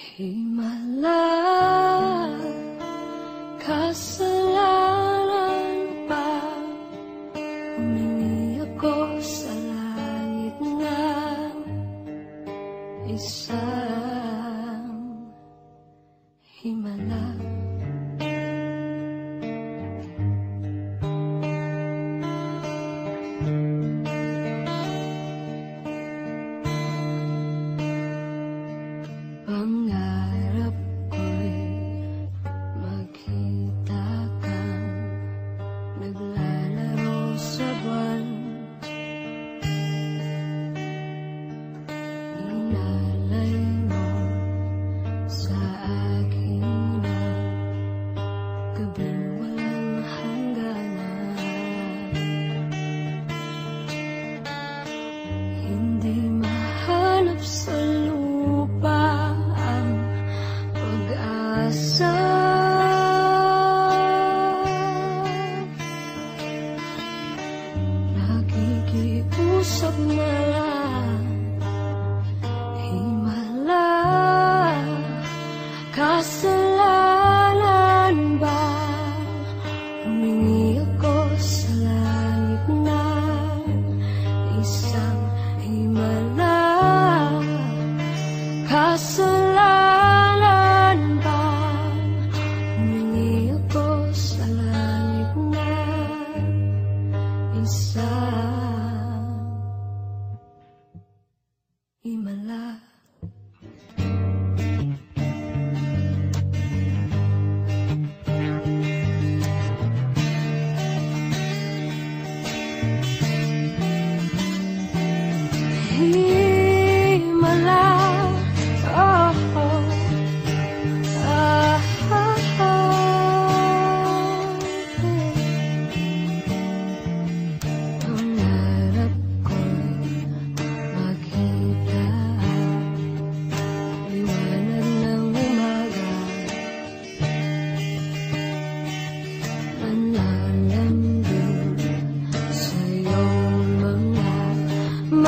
Hey, my love. Gabing walang hangganan Hindi mahanap sa lupa ang pag-asa. Nakikiusap na Kasalanan ba? Humingi ako sa langit ng isang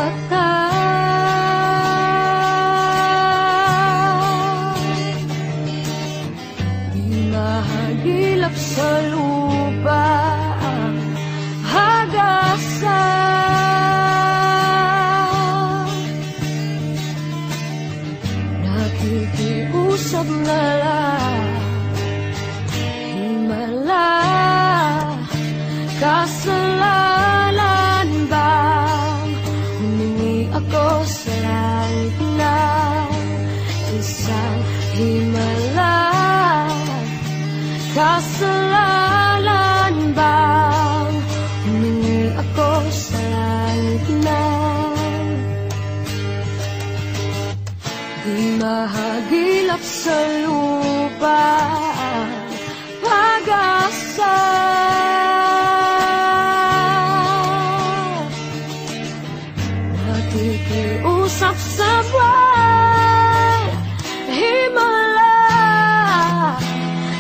mata Di mahagilap sa lupa ang hagasan. Nakikiusap na lang Kasalanan bang Humingi ako sa langit ng Di mahagilap sa lupa. Pag-asa. Nakikiusap sa buwan. Himala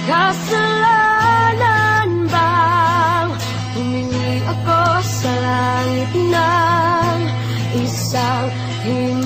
Kasalanan bang Humingi ako sa langit ng isang himala